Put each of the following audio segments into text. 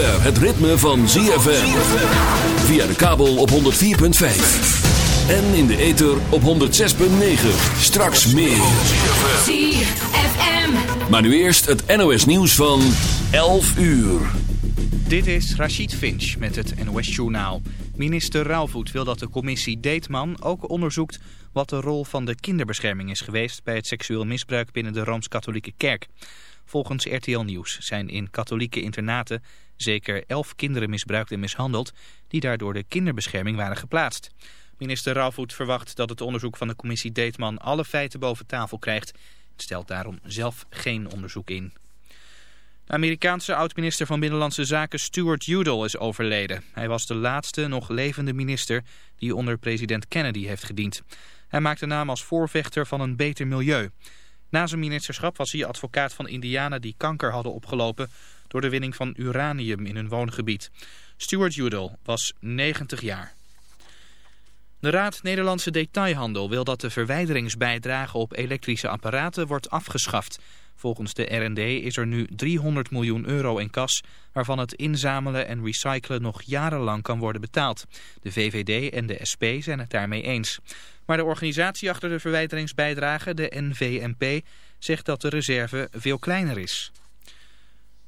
Zover het ritme van ZFM. Via de kabel op 104.5. En in de ether op 106.9. Straks meer. ZFM. Maar nu eerst het NOS nieuws van 11 uur. Dit is Rachid Finch met het NOS Journaal. Minister Rauwvoet wil dat de commissie Deetman ook onderzoekt... wat de rol van de kinderbescherming is geweest... bij het seksueel misbruik binnen de Rooms-Katholieke Kerk. Volgens RTL Nieuws zijn in katholieke internaten... zeker elf kinderen misbruikt en mishandeld... die daardoor de kinderbescherming waren geplaatst. Minister Rauwvoet verwacht dat het onderzoek van de commissie Deetman... alle feiten boven tafel krijgt... en stelt daarom zelf geen onderzoek in. De Amerikaanse oud-minister van Binnenlandse Zaken Stuart Udall is overleden. Hij was de laatste nog levende minister die onder president Kennedy heeft gediend. Hij maakte naam als voorvechter van een beter milieu. Na zijn ministerschap was hij advocaat van indianen die kanker hadden opgelopen... door de winning van uranium in hun woongebied. Stuart Udall was 90 jaar. De Raad Nederlandse Detailhandel wil dat de verwijderingsbijdrage op elektrische apparaten wordt afgeschaft. Volgens de R&D is er nu 300 miljoen euro in kas, waarvan het inzamelen en recyclen nog jarenlang kan worden betaald. De VVD en de SP zijn het daarmee eens. Maar de organisatie achter de verwijderingsbijdrage, de NVMP, zegt dat de reserve veel kleiner is.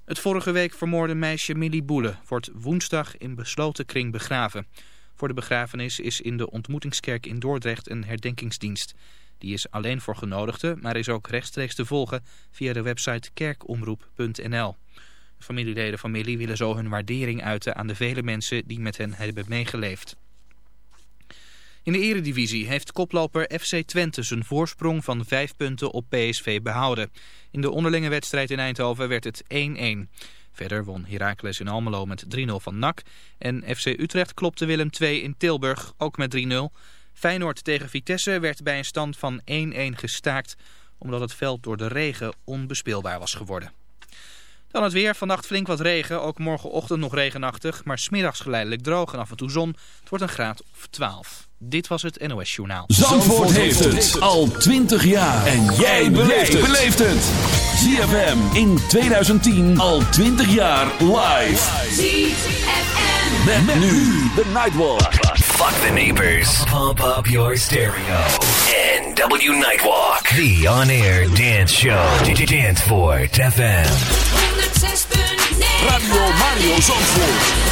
Het vorige week vermoorde meisje Millie Boele wordt woensdag in besloten kring begraven. Voor de begrafenis is in de ontmoetingskerk in Dordrecht een herdenkingsdienst. Die is alleen voor genodigden, maar is ook rechtstreeks te volgen via de website kerkomroep.nl. De familieleden van Millie willen zo hun waardering uiten aan de vele mensen die met hen hebben meegeleefd. In de eredivisie heeft koploper FC Twente zijn voorsprong van 5 punten op PSV behouden. In de onderlinge wedstrijd in Eindhoven werd het 1-1. Verder won Heracles in Almelo met 3-0 van NAC. En FC Utrecht klopte Willem II in Tilburg ook met 3-0. Feyenoord tegen Vitesse werd bij een stand van 1-1 gestaakt... omdat het veld door de regen onbespeelbaar was geworden. Dan het weer. Vannacht flink wat regen. Ook morgenochtend nog regenachtig. Maar smiddags geleidelijk droog en af en toe zon. Het wordt een graad of 12. Dit was het NOS Journaal. Zandvoort heeft het al 20 jaar. En jij beleeft het. ZFM in 2010 al 20 jaar live. ZFM. Met, met nu de Nightwalk. Fuck the neighbors. Pump up your stereo. NW Nightwalk. The on-air dance show. Danceport FM. 106.9. Radio Mario Zandvoort.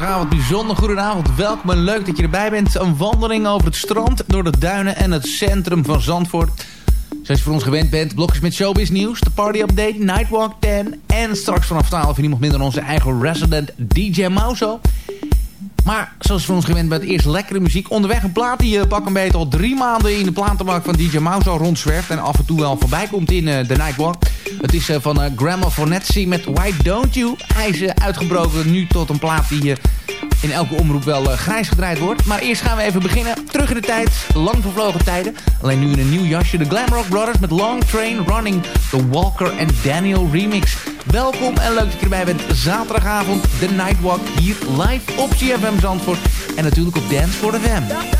Zaterdagavond, bijzonder goedenavond. Welkom en leuk dat je erbij bent. Een wandeling over het strand, door de duinen en het centrum van Zandvoort. Zoals je voor ons gewend bent, blokjes met showbiz nieuws, de party update, Nightwalk 10... en straks vanaf 12 uur niemand minder onze eigen resident DJ Mauso. Maar zoals je van ons gewend bent, eerst lekkere muziek. Onderweg een plaat die je pak een beetje al drie maanden in de platenmarkt van DJ Mouse al rondzwerft. En af en toe wel voorbij komt in uh, The Nightwalk. Het is uh, van Grandma Fornetsi met Why Don't You. Hij is uitgebroken nu tot een plaat die uh, in elke omroep wel grijs gedraaid wordt. Maar eerst gaan we even beginnen. Terug in de tijd, lang vervlogen tijden. Alleen nu in een nieuw jasje. De Glamrock Brothers met Long Train Running. The Walker and Daniel remix. Welkom en leuk dat je erbij bent. Zaterdagavond, The Nightwalk, hier live op CFM Zandvoort. En natuurlijk op Dance for the love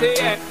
stay at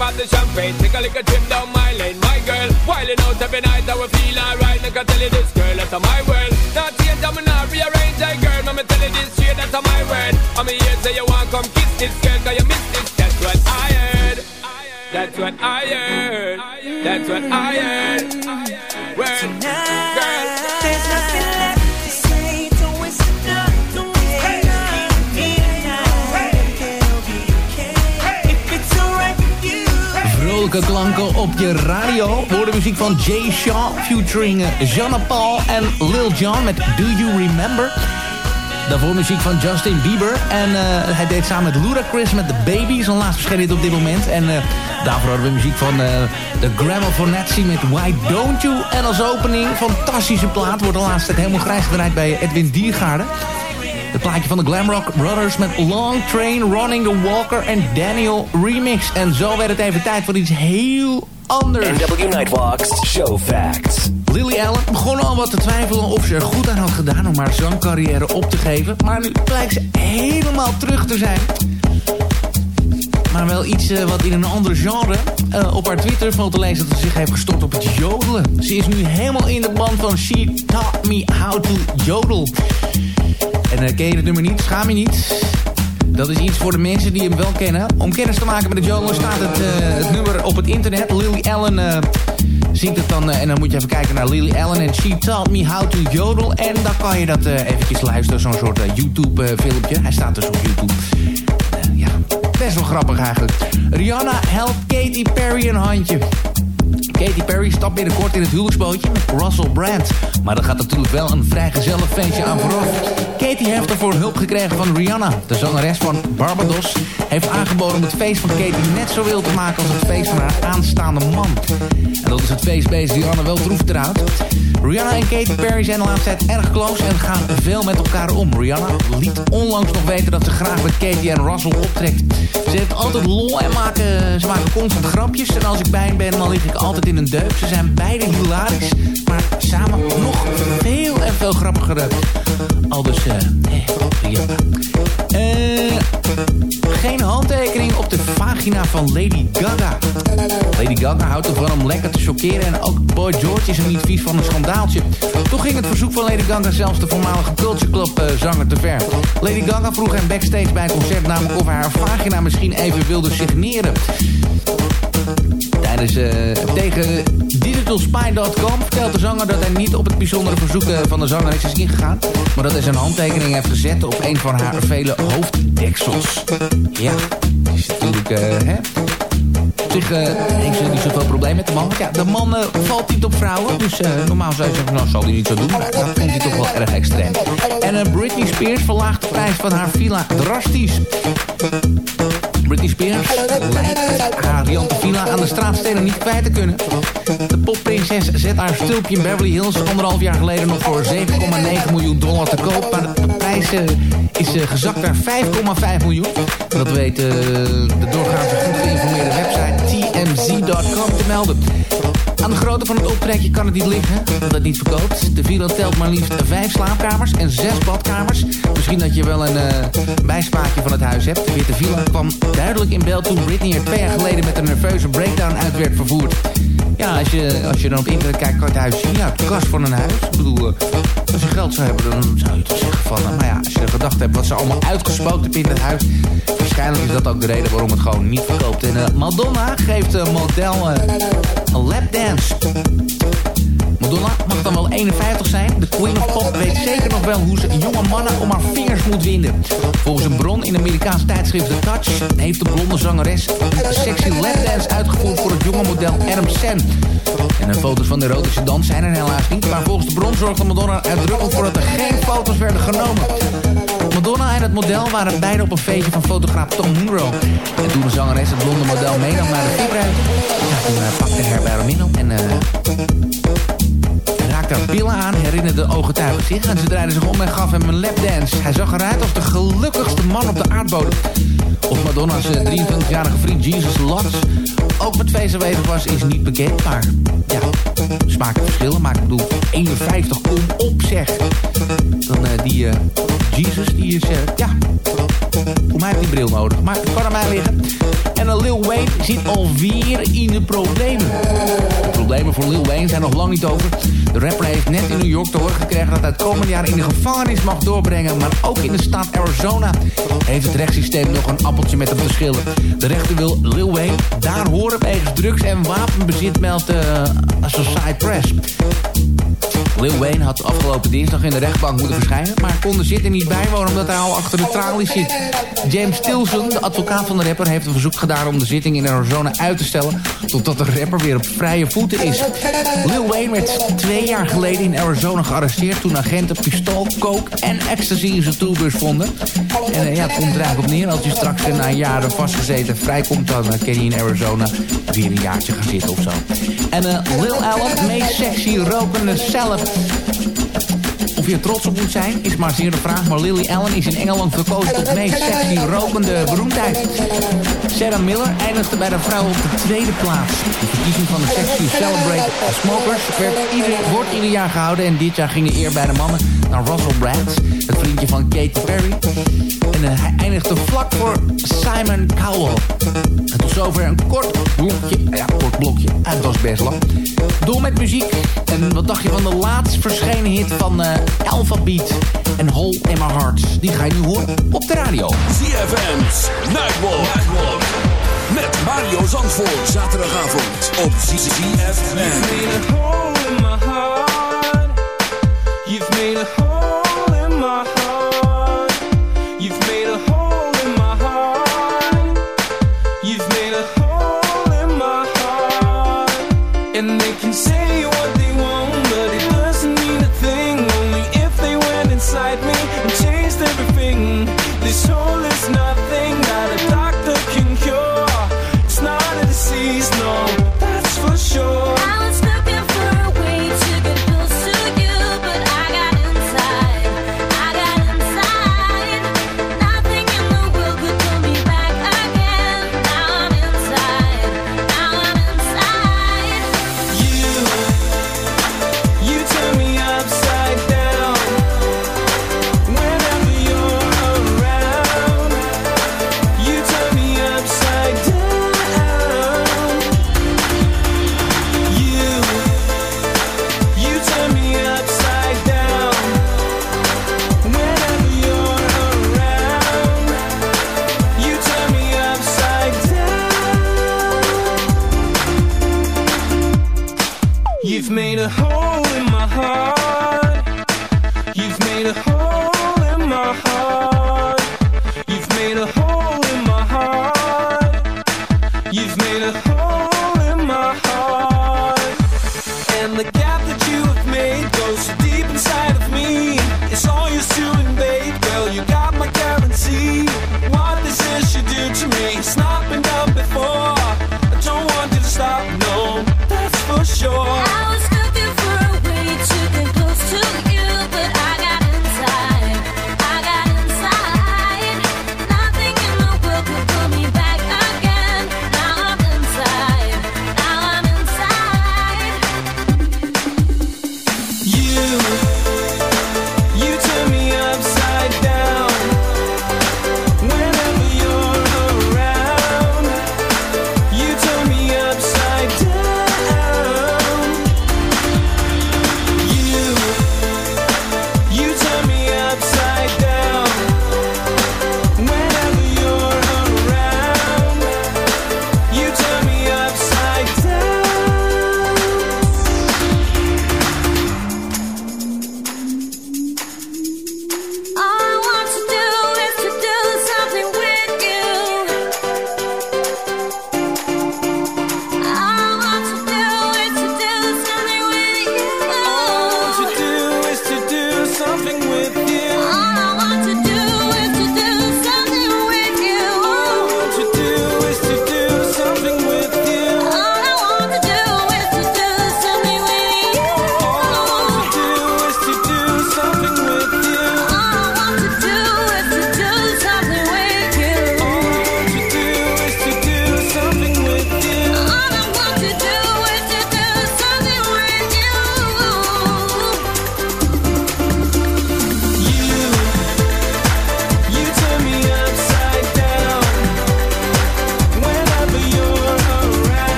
Of the champagne, take a little trip down my lane, my girl. Wilding out every night, I will feel alright. I tell you this, girl, that's my world. Not change, I'm not rearrange, hey girl, I'ma tell you this straight, that's my word. I'm here, say you want come kiss this girl, cause you miss this, that's what I heard. That's what I heard. That's what I heard. Word, girl. Klanken op je radio. We muziek van Jay Shaw featuring eh, Jeanne Paul en Lil Jon met Do You Remember? Daarvoor muziek van Justin Bieber. En eh, hij deed samen met Ludacris met The Baby. Zijn laatste verscheen dit op dit moment. En eh, daarvoor hadden we muziek van eh de Gramophonazzi met Why Don't You? En als opening, fantastische plaat. Wordt de laatste tijd helemaal grijs gedraaid bij Edwin Diergaarden. Het plaatje van de Glamrock Brothers met Long Train, Running the Walker en Daniel Remix. En zo werd het even tijd voor iets heel anders. NW Nightwalks Show Facts. Lily Allen begon al wat te twijfelen of ze er goed aan had gedaan om haar zangcarrière op te geven. Maar nu blijkt ze helemaal terug te zijn. Maar wel iets eh, wat in een ander genre. Eh, op haar Twitter valt te lezen dat ze zich heeft gestort op het jodelen. Ze is nu helemaal in de band van She Taught Me How to Jodel. En eh, ken je het nummer niet? Schaam je niet? Dat is iets voor de mensen die hem wel kennen. Om kennis te maken met het jodelen staat het, het nummer op het internet. Lily Allen zingt het dan. en dan moet je even kijken naar Lily Allen en She Taught Me How to Jodel. En dan kan je dat eventjes luisteren. Zo'n soort eh, YouTube eh, filmpje. Hij staat dus op YouTube. Best wel grappig eigenlijk. Rihanna helpt Katy Perry een handje. Katy Perry stapt binnenkort in het huwelijksbootje met Russell Brand. Maar er gaat natuurlijk wel een vrijgezellig feestje aan vooraf. Katy heeft ervoor hulp gekregen van Rihanna. De zangeres van Barbados heeft aangeboden om het feest van Katy net zo wild te maken als het feest van haar aanstaande man. En dat is het feestbeest Rihanna wel troef trouwt. Rihanna en Katy Perry zijn de laatste tijd erg close en gaan veel met elkaar om. Rihanna liet onlangs nog weten dat ze graag met Katy en Russell optrekt. Ze heeft altijd lol en maken, ze maken constant grapjes. En als ik bij ben, dan lig ik altijd in een deuk. Ze zijn beide hilarisch, maar samen nog veel en veel grappiger. Al dus, eh, eh, Rihanna. Eh, geen handtekening op de vagina van Lady Gaga. Lady Gaga houdt ervan om lekker te chockeren en ook Boy George is er niet vies van een schandaaltje. Toch ging het verzoek van Lady Gaga zelfs de voormalige Culture Club eh, zanger te ver. Lady Gaga vroeg hem backstage bij een concert namelijk of hij haar vagina misschien even wilde signeren. Tijdens, eh, tegen digitalspy.com vertelt de zanger dat hij niet op het bijzondere verzoek eh, van de zangeres is ingegaan. Maar dat hij zijn handtekening heeft gezet op een van haar vele hoofddeksels. Ja, dat is natuurlijk, eh, hè... Op zich heeft ze niet zoveel probleem met de man. Want ja, de man valt niet op vrouwen. Dus normaal zou je zeggen, nou zal hij niet zo doen. Maar dat vond hij toch wel erg extreem. En Britney Spears verlaagt de prijs van haar villa drastisch. Britney Spears lijkt haar riante villa aan de straatstenen niet kwijt te kunnen. De popprinses zet haar stulpje in Beverly Hills anderhalf jaar geleden nog voor 7,9 miljoen dollar te koop. Maar de prijs eh, is eh, gezakt naar 5,5 miljoen. Dat weet eh, de doorgaans goed geïnformeerde website tmz.com te melden. Aan de grootte van het optrekje kan het niet liggen dat het niet verkoopt. De villa telt maar liefst vijf slaapkamers en zes badkamers. Misschien dat je wel een bijspaatje van het huis hebt. De witte villa kwam duidelijk in beeld toen Britney er twee jaar geleden met een nerveuze breakdown uit werd vervoerd. Ja, als je, als je dan op internet kijkt, kan je het huis zien. Ja, de kast van een huis. Ik bedoel, eh, als je geld zou hebben, dan zou je toch zeggen van... eh, maar ja, als je gedacht hebt wat ze allemaal uitgespookt hebben in het huis... waarschijnlijk is dat ook de reden waarom het gewoon niet verkoopt. En eh, Madonna geeft een model een lapdance. Madonna mag dan wel 51 zijn. De Queen of Pop weet zeker nog wel hoe ze jonge mannen om haar vingers moet winden. Volgens een bron in Amerikaans tijdschrift The Touch... heeft de blonde zangeres een sexy lapdance uitgevoerd voor het jonge model Adam Sen. En de foto's van de erotische dans zijn er helaas niet. Maar volgens de bron zorgde Madonna uitdrukkelijk voor dat er geen foto's werden genomen. Madonna en het model waren beide op een feestje van fotograaf Tom Munro. En toen de zangeres het blonde model meenam naar de vierruimte... Ja, toen uh, pakte Herbert haar middel en... eh haar billen aan, herinnerde de ooggetuigen zich... en ze draaide zich om en gaf hem een lapdance. Hij zag eruit als de gelukkigste man op de aardbodem. Of Madonna's eh, 23-jarige vriend Jesus Lotz ook met feest aanwezig was, is niet bekend. Maar ja, smaken verschillen. Maar ik bedoel, 51, kom op zeg. Dan eh, die eh, Jesus, die is, eh, ja, voor mij heeft die bril nodig. Maar het kan aan mij liggen. En een Lil Wayne zit alweer in de problemen. De problemen voor Lil Wayne zijn nog lang niet over. De rapper heeft net in New York te horen gekregen dat hij het komende jaar in de gevangenis mag doorbrengen. Maar ook in de staat Arizona heeft het rechtssysteem nog een appeltje met hem te schillen. De rechter wil Lil Wayne daar horen wegens drugs en wapenbezit, meldt de Associated Press. Lil Wayne had afgelopen dinsdag in de rechtbank moeten verschijnen... maar kon er zitten niet bijwonen omdat hij al achter de tralies zit. James Tilson, de advocaat van de rapper... heeft een verzoek gedaan om de zitting in Arizona uit te stellen... totdat de rapper weer op vrije voeten is. Lil Wayne werd twee jaar geleden in Arizona gearresteerd... toen agenten pistool, coke en ecstasy in zijn toolbus vonden. En eh, ja, het komt er eigenlijk op neer... als hij straks na jaren vastgezeten vrijkomt... dan eh, kan hij in Arizona weer een jaartje gaan zitten of zo. En eh, Lil Allen, meest sexy rokende zelf... Of je trots op moet zijn, is maar zeer de vraag. Maar Lily Allen is in Engeland verkozen tot meest sexy rokende beroemdheid. Sarah Miller eindigde bij de vrouw op de tweede plaats. De verkiezing van de Sexy Celebrate Smokers wordt ieder jaar gehouden. En dit jaar ging de eer bij de mannen naar Russell Brand, het vriendje van Katy Perry. En eh, hij eindigde vlak voor Simon Cowell. En tot zover een kort blokje. Ja, kort blokje. En het was best lang. Door met muziek. En wat dacht je van de laatst verschenen hit van eh Alphabet en Hole in My Heart? Die ga je nu horen op de radio. ZFM's Nightwalk. Met Mario Zandvoort. Zaterdagavond op ZFM. hole in my heart. You've made a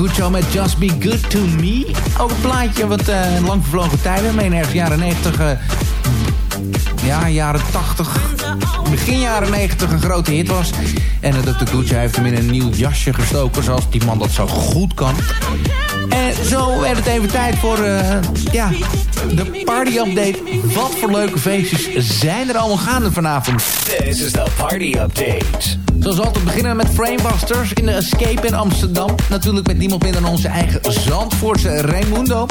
Guccio met Just Be Good To Me. Ook een plaatje wat eh, in lang vervlogen tijden, meen ergens jaren 90... eh, ja, jaren 80, begin jaren 90 een grote hit was. En uh, Dr. Gucci heeft hem in een nieuw jasje gestoken, zoals die man dat zo goed kan. En zo werd het even tijd voor eh, ja, de party-update. Wat voor leuke feestjes zijn er allemaal gaande vanavond? This is the party update. Zoals altijd beginnen we met Framebusters in de Escape in Amsterdam. Natuurlijk met niemand minder dan onze eigen Zandvoortse Raimundo.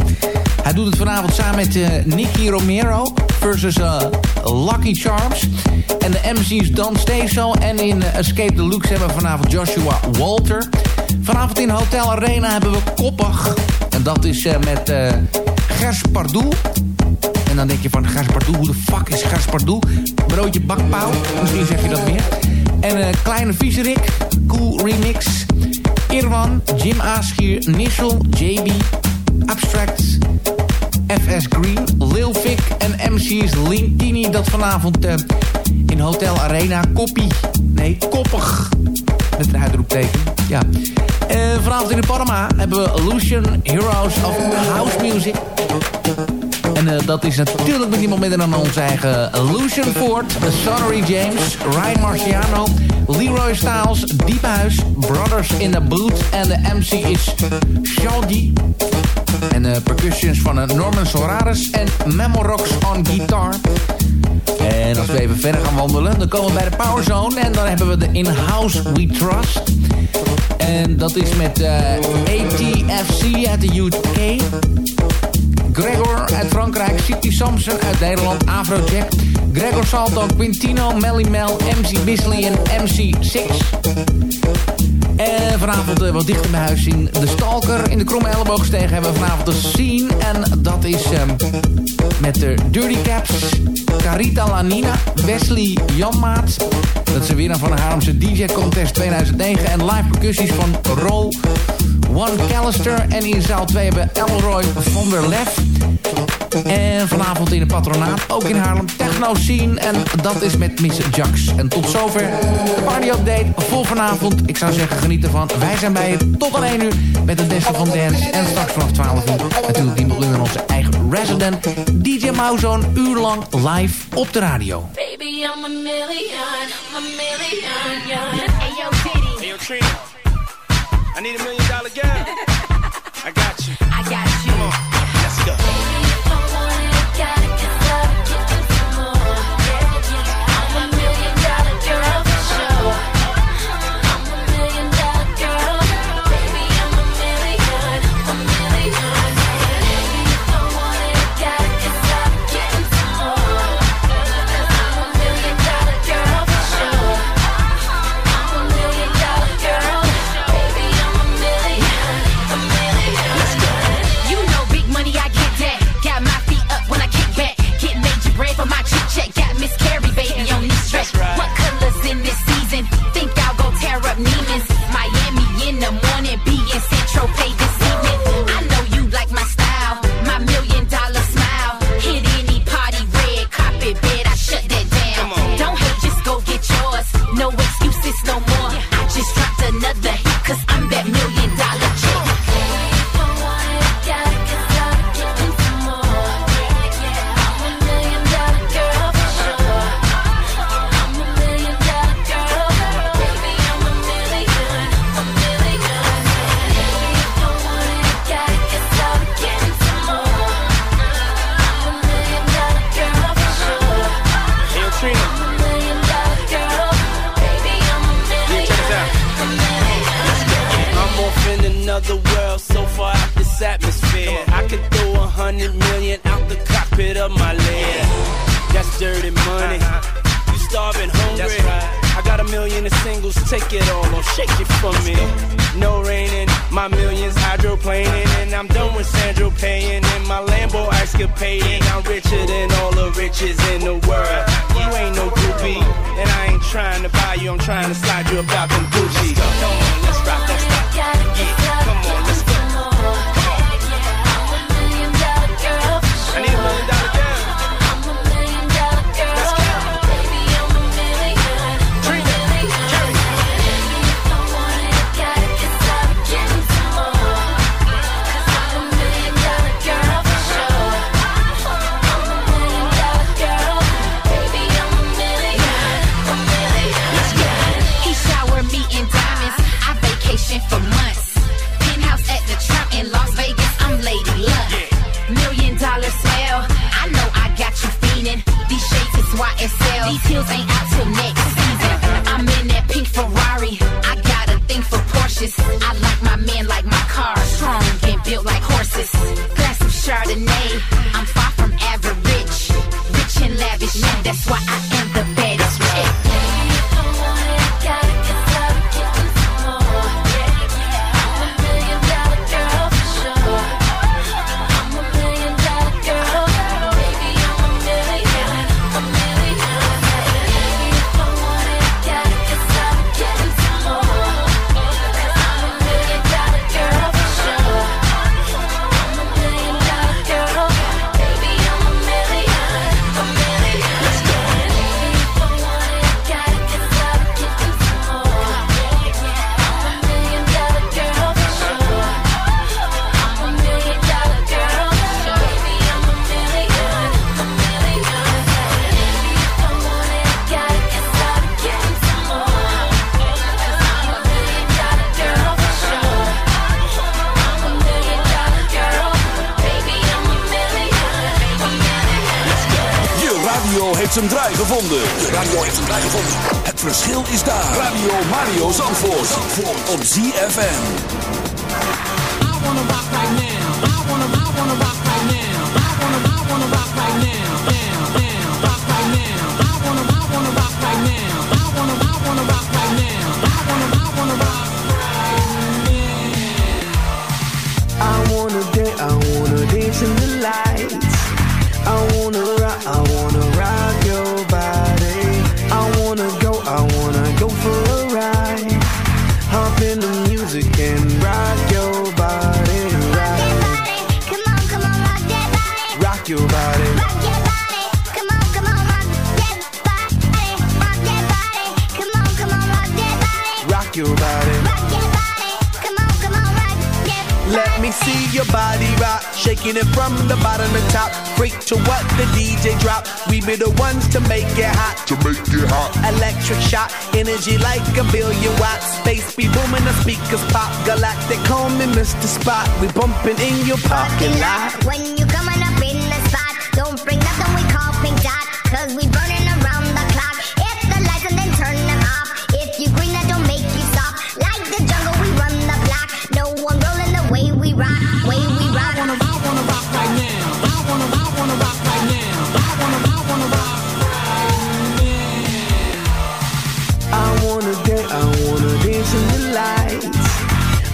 Hij doet het vanavond samen met eh, Nicky Romero versus eh, Lucky Charms. En de MC's Dan Steso. En in eh, Escape Deluxe hebben we vanavond Joshua Walter. Vanavond in Hotel Arena hebben we Koppig. En dat is met Gers Pardoel. En dan denk je van Gers Pardoel, hoe de fuck is Gers Pardoel? Broodje bakpauw, misschien zeg je dat meer. En een kleine viezerik, cool remix. Irwan, Jim Aaschier, Nissel, JB, Abstract, FS Green, Lil Vic en MC's Lintini. Dat vanavond eh, in Hotel Arena. Koppie, nee, koppig. Met een uitroepteken, ja. Eh, vanavond in de Panama hebben we Lucian Heroes of House Music. En eh, dat is natuurlijk met niemand minder dan onze eigen Lucian Ford, Sonnery James, Ryan Marciano, Leroy Styles, Diephuis, Brothers in the Boot en de MC is Shaldi. En eh, percussions van eh, Norman Soraris en Memorox on guitar. En als we even verder gaan wandelen, dan komen we bij de Power Zone. En dan hebben we de In-House We Trust. En dat is met eh, ATFC uit de UK. Gregor uit Frankrijk, City Samson uit Nederland, Afrojack, Gregor Salto, Quintino, Melly Mel, MC Bisley en MC Six. En vanavond eh, wat dichter bij huis in De Stalker. In de Kromme Elleboogstegen hebben we vanavond de Scene. En dat is ehm, met de Dirty Caps, Carita Lanina, Wesley Janmaat. Dat is de winnaar van de Haarlemse DJ Contest 2009. En live percussies van Roll One Callister. En in zaal 2 hebben Elroy van der Lef. En vanavond in het patronaat, ook in Haarlem, Techno Scene. En dat is met Miss Jax. En tot zover de party update voor vanavond. Ik zou zeggen, geniet ervan. Wij zijn bij je tot aan 1 uur met het beste van dance. En straks vanaf 12 uur natuurlijk die nog in onze eigen resident. DJ Mauzone, uur lang live op de radio. Baby, I'm a million, I'm a million. Hey, yo. Hey, yo, Trina. I need a million dollar you. I got you. Of my land. That's dirty money. You starving hungry. I got a million in singles, take it all or shake it for me. No raining, my millions hydroplaning, and I'm done with Sandro paying. And my Lambo escapading, I'm richer than all the riches in the world. You ain't no groupie, and I ain't trying to buy you, I'm trying to slide you about them Gucci. Come on, let's rock, let's rock. Come on, let's These heels ain't out till next season. I'm in that pink Ferrari. I got a thing for Porsches. I like my man like my car. Strong and built like horses. Glass of Chardonnay. I'm far from average. Rich and lavish. That's why I am the baddest heeft zijn draai gevonden. De radio heeft zijn draai gevonden. Het verschil is daar. Radio Mario Zandvoort. Zandvoort. Op ZFM. I wanna rock right now. I wanna, I wanna rock right now. I wanna, I wanna rock right now. Now, now, rock right now. I wanna, I wanna rock right now. I wanna, I wanna rock right now. I wanna, I wanna rock I wanna dance, I wanna dance in the lights. I wanna rock, I wanna rock in the music and rock your body, right. Come on, come on, rock that body. Rock your body. Rock your body. Come on, come on, rock that body. Rock that body. Come on, come on, rock that body. Rock your body. Rock your body. Come on, come on, rock that Let me see your body rock, shaking it from the bottom to top. Freak to what the DJ drop. We be the ones to make it hot. To make it hot. Electric shock, energy like a billion watts. Space be booming, the speakers pop. Galactic, call me Mr. Spot. We bumping in your parking lot.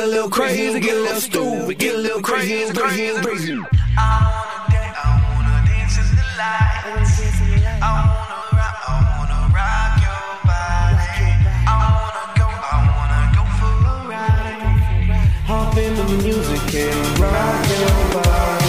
get a little crazy, get a little stupid, get a little crazy, crazy, crazy. I wanna dance, I wanna dance in the. I wanna rock, I wanna rock your body. I wanna go, I wanna go for a ride. Hop in the music and rock your body.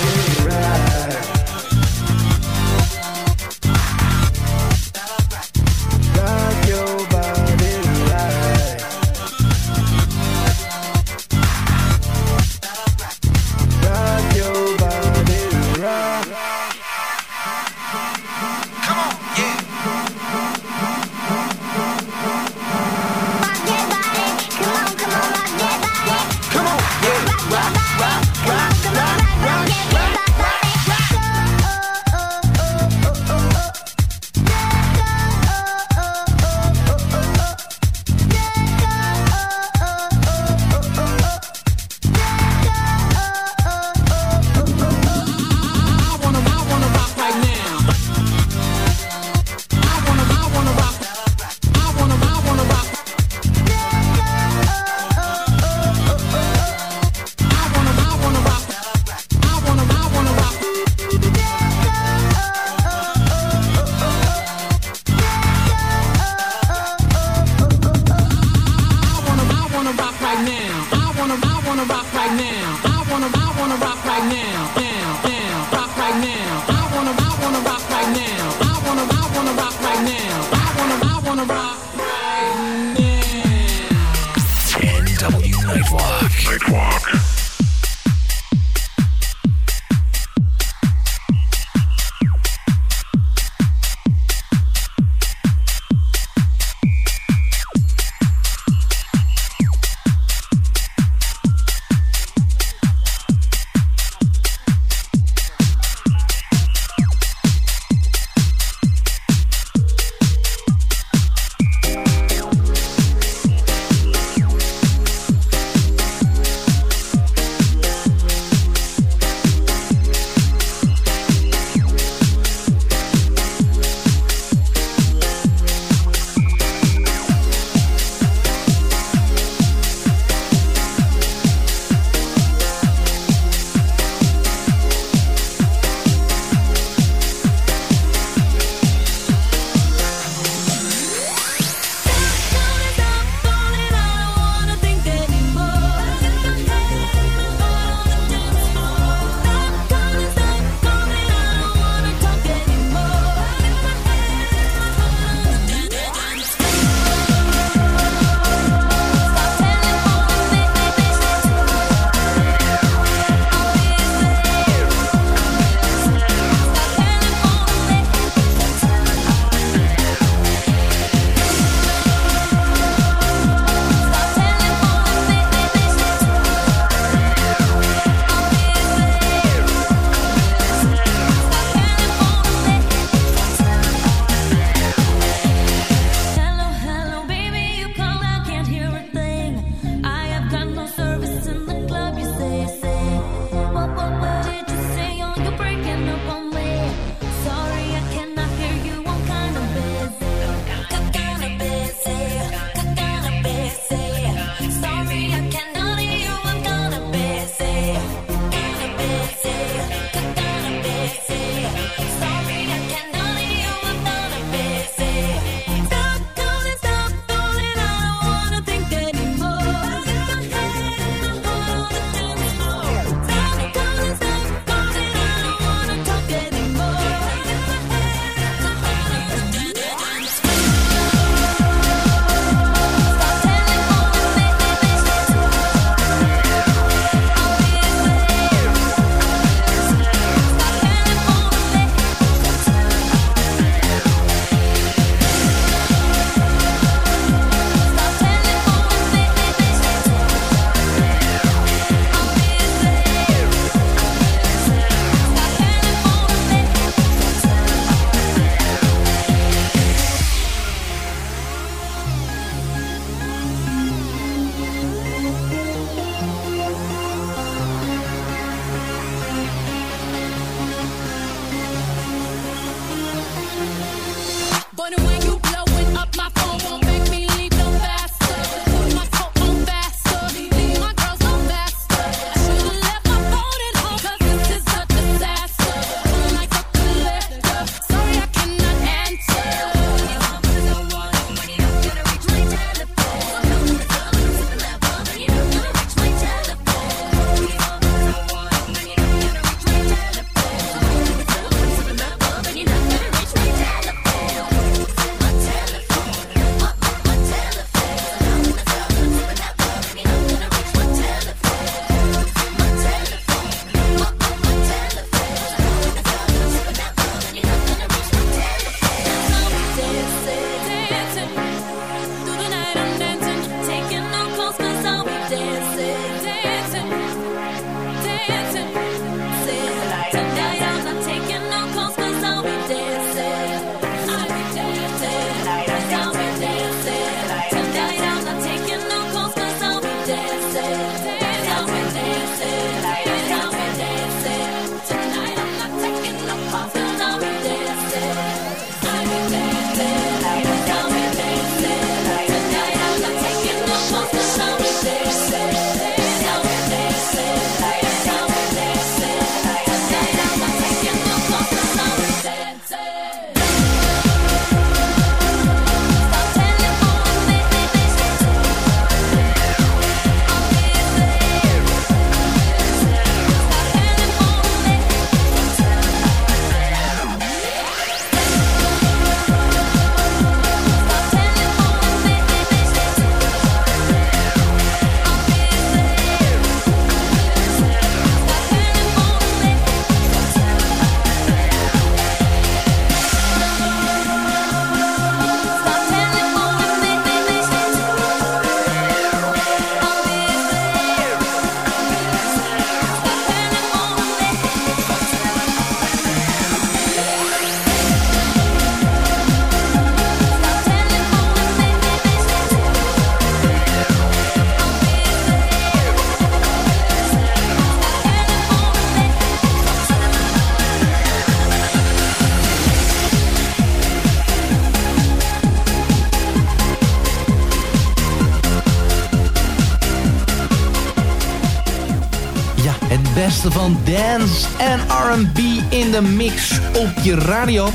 Van dance en R&B in de mix op je radio.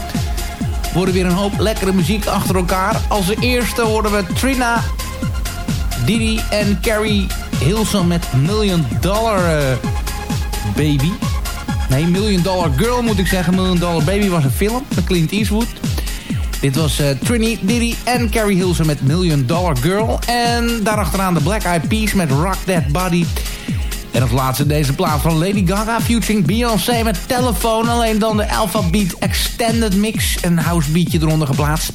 We horen weer een hoop lekkere muziek achter elkaar. Als eerste horen we Trina, Diddy en Carrie Hilson met Million Dollar eh, Baby. Nee, Million Dollar Girl moet ik zeggen. Million Dollar Baby was een film met Clint Eastwood. Dit was eh, Trini, Diddy en Carrie Hilson met Million Dollar Girl. En daarachteraan de Black Eyed Peas met Rock That Body. En als laatste deze plaat van Lady Gaga featuring Beyoncé met Telefoon. Alleen dan de Alphabet Extended Mix. Een house beatje eronder geplaatst.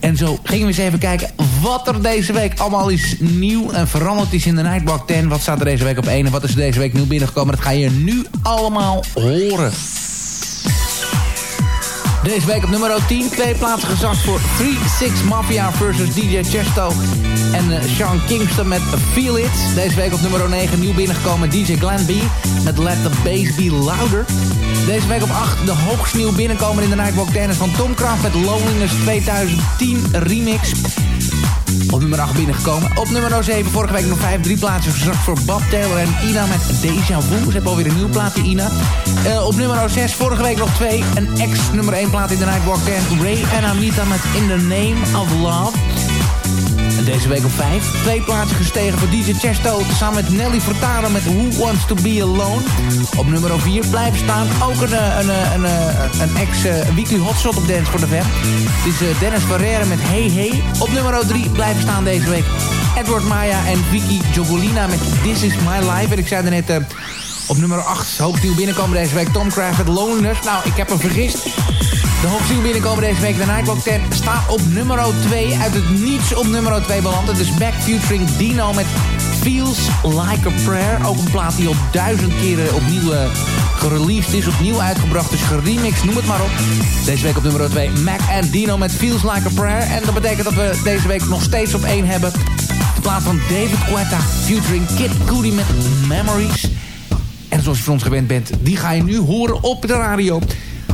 En zo gingen we eens even kijken wat er deze week allemaal is nieuw en veranderd is in de Nightwalk 10. Wat staat er deze week op 1 en wat is er deze week nieuw binnengekomen? Dat ga je nu allemaal horen. Deze week op nummer 10. Twee plaatsen gezakt voor 3-6 Mafia versus DJ Chesto. En eh, Sean Kingston met Feel It. Deze week op nummer 9 nieuw binnengekomen DJ Glenn B. Met Let the Bass Be Louder. Deze week op 8 de hoogst nieuw binnenkomen in de Nightwalk Tennis van Tom Kraft met Loneliness 2010 Remix. Op nummer 8 binnengekomen. Op nummer 7 vorige week nog 5, drie plaatsen verzakt voor Bob Taylor en Ina met Deja Vu. Ze hebben alweer een nieuw plaatje, Ina. Eh, op nummer 6 vorige week nog 2, een ex nummer 1 plaat in de Nightwalk 10. Ray en Anita met In the Name of Love. Deze week op 5, twee plaatsen gestegen voor DJ Chesto... samen met Nelly Furtado met Who Wants to Be Alone. Op nummer 4 blijven staan ook een, eh, een, een, een, een ex uh, weekly hotshot op Dance for the Fam. Het is Dennis Ferreira met Hey Hey. Op nummer 3 blijven staan deze week Edward Maya en Vicky Jogolina met This Is My Life. En ik zei er net... Op nummer 8 hoogst binnenkomen deze week Tom Craft met Loneliness. Nou, ik heb hem vergist. De hoogst binnenkomen deze week. De Nightwalk 10 staat op nummer 2. Uit het niets op nummer 2 beland. Het is Back featuring Dino met Feels Like a Prayer. Ook een plaat die al duizend keren opnieuw uh, gereleased is. Opnieuw uitgebracht is, geremixed, noem het maar op. Deze week op nummer 2 Mac en Dino met Feels Like a Prayer. En dat betekent dat we deze week nog steeds op 1 hebben. De plaat van David Guetta featuring Kid Cudi met Memories. En zoals je van ons gewend bent, die ga je nu horen op de radio.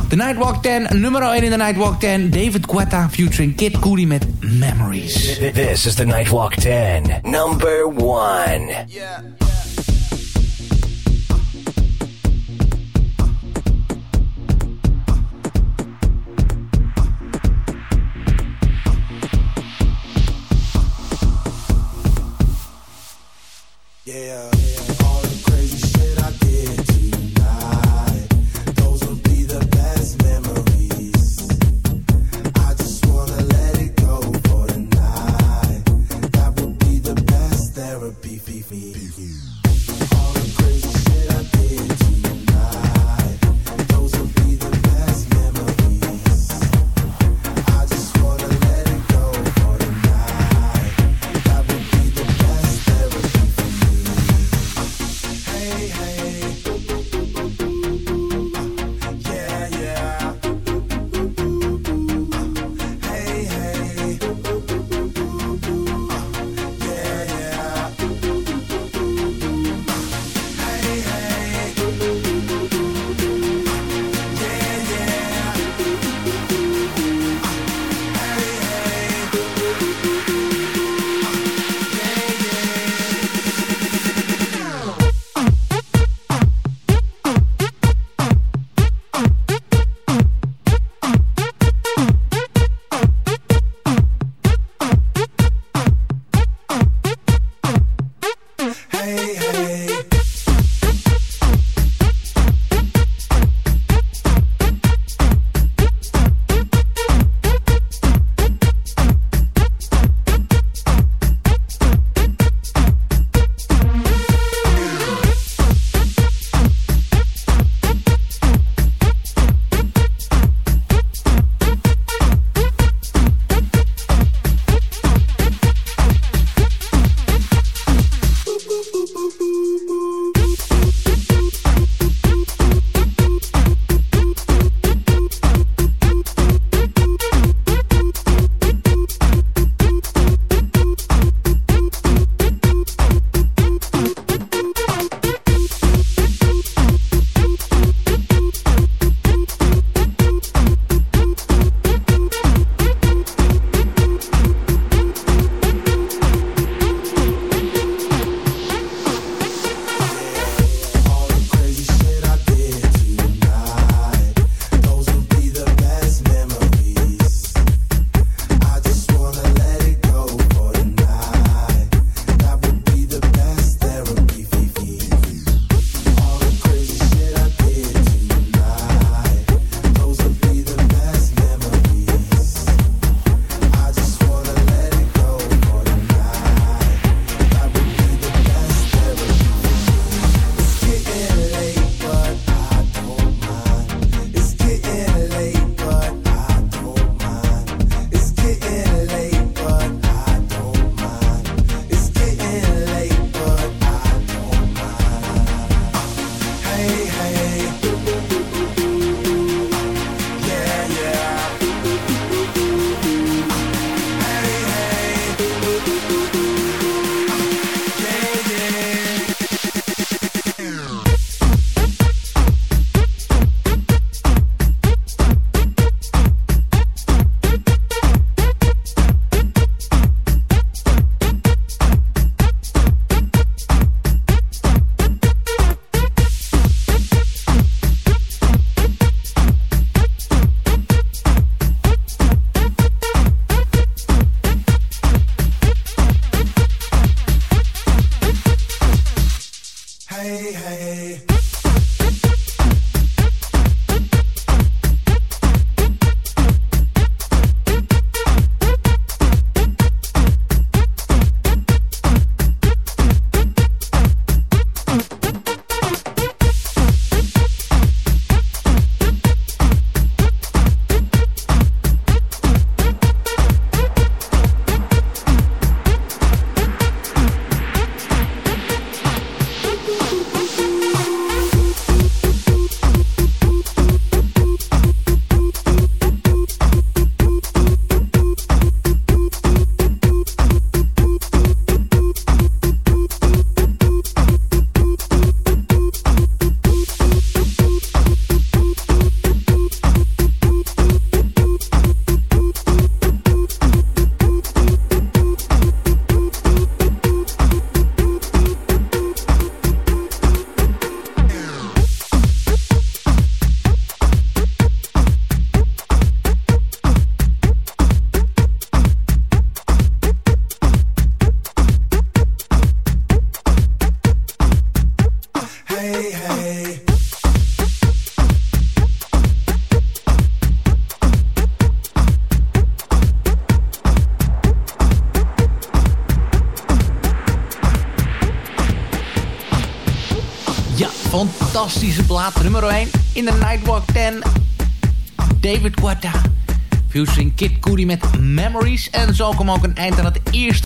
De Nightwalk 10, nummer 1 in de Nightwalk 10. David Guetta featuring Kid Cudi met Memories. This is the Nightwalk 10, number 1. Yeah. Yeah, nummer 1 in de Nightwalk 10. David Guetta. Fusing Kid Cudi met Memories. En zo kwam ook een eind aan het eerste